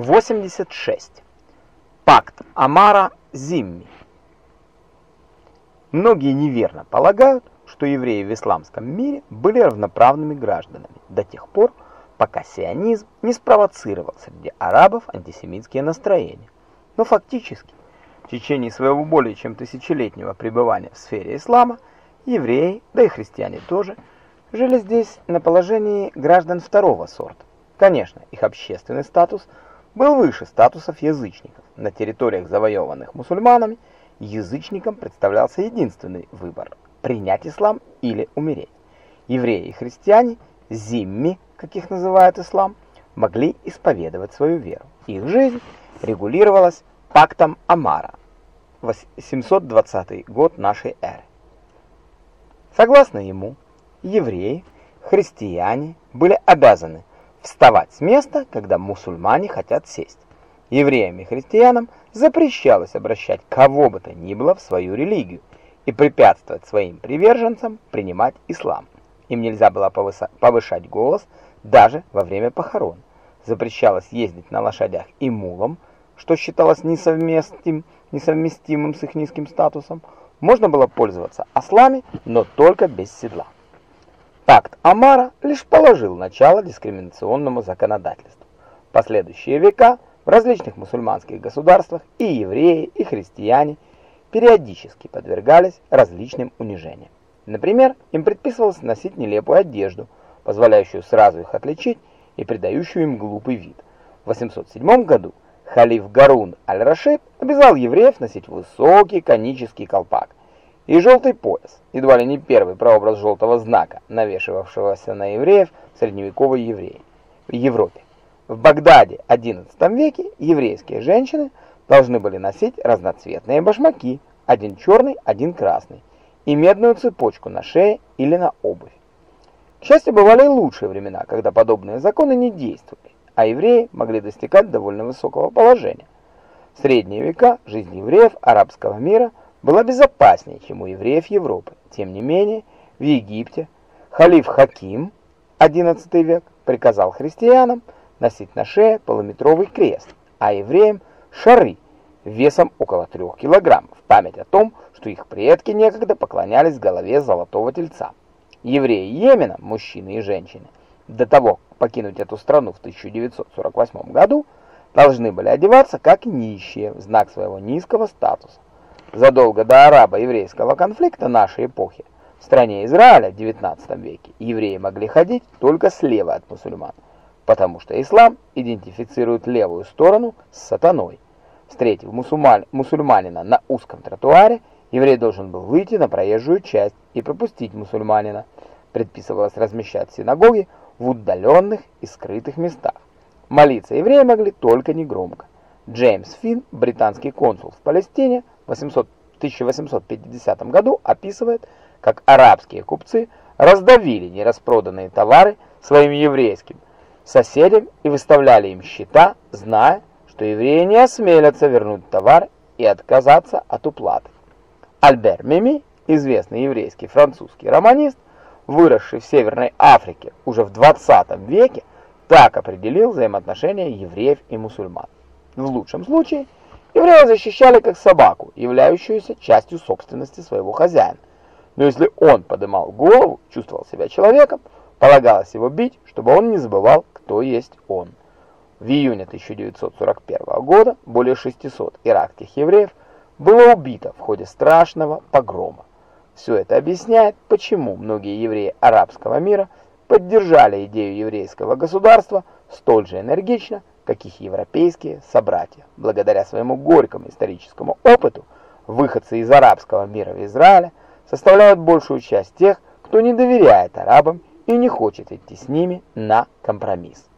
86. Пакт Амара-Зимми Многие неверно полагают, что евреи в исламском мире были равноправными гражданами до тех пор, пока сионизм не спровоцировал среди арабов антисемитские настроения. Но фактически, в течение своего более чем тысячелетнего пребывания в сфере ислама, евреи, да и христиане тоже, жили здесь на положении граждан второго сорта. Конечно, их общественный статус был выше статусов язычников. На территориях, завоеванных мусульманами, язычникам представлялся единственный выбор – принять ислам или умереть. Евреи и христиане, зимми, как их называют ислам, могли исповедовать свою веру. Их жизнь регулировалась пактом Амара, 720 год нашей эры. Согласно ему, евреи, христиане были обязаны вставать с места, когда мусульмане хотят сесть. Евреям и христианам запрещалось обращать кого бы то ни было в свою религию и препятствовать своим приверженцам принимать ислам. Им нельзя было повышать голос даже во время похорон. Запрещалось ездить на лошадях и мулом, что считалось несовместимым, несовместимым с их низким статусом. Можно было пользоваться ослами, но только без седла. Пакт Амара лишь положил начало дискриминационному законодательству. В последующие века в различных мусульманских государствах и евреи, и христиане периодически подвергались различным унижениям. Например, им предписывалось носить нелепую одежду, позволяющую сразу их отличить и придающую им глупый вид. В 807 году халиф Гарун аль-Рашид обязал евреев носить высокий конический колпак и желтый пояс, едва ли не первый прообраз желтого знака, навешивавшегося на евреев в средневековой евреи в Европе. В Багдаде XI веке еврейские женщины должны были носить разноцветные башмаки, один черный, один красный, и медную цепочку на шее или на обувь. К счастью, бывали и лучшие времена, когда подобные законы не действовали, а евреи могли достигать довольно высокого положения. В средние века жизнь евреев арабского мира была безопаснее, чем у евреев Европы. Тем не менее, в Египте халиф Хаким, XI век, приказал христианам носить на шее полуметровый крест, а евреям шары весом около 3 килограммов, в память о том, что их предки некогда поклонялись голове золотого тельца. Евреи Йемена, мужчины и женщины, до того, как покинуть эту страну в 1948 году, должны были одеваться как нищие в знак своего низкого статуса. Задолго до арабо-еврейского конфликта нашей эпохи в стране Израиля в XIX веке евреи могли ходить только слева от мусульман потому что ислам идентифицирует левую сторону с сатаной. Встретив мусульман, мусульманина на узком тротуаре, еврей должен был выйти на проезжую часть и пропустить мусульманина. Предписывалось размещать синагоги в удаленных и скрытых местах. Молиться евреи могли только негромко. Джеймс Финн, британский консул в Палестине, в 1850 году описывает, как арабские купцы раздавили нераспроданные товары своим еврейским соседям и выставляли им счета, зная, что евреи не осмелятся вернуть товар и отказаться от уплаты. Альбер Мими, известный еврейский французский романист, выросший в Северной Африке уже в 20 веке, так определил взаимоотношения евреев и мусульман. В лучшем случае евреи защищали как собаку, являющуюся частью собственности своего хозяина. Но если он поднимал голову, чувствовал себя человеком, полагалось его бить, чтобы он не забывал, кто есть он. В июне 1941 года более 600 иракских евреев было убито в ходе страшного погрома. Все это объясняет, почему многие евреи арабского мира поддержали идею еврейского государства столь же энергично, как их европейские собратья. Благодаря своему горькому историческому опыту, выходцы из арабского мира в Израиле составляют большую часть тех, кто не доверяет арабам и не хочет идти с ними на компромисс.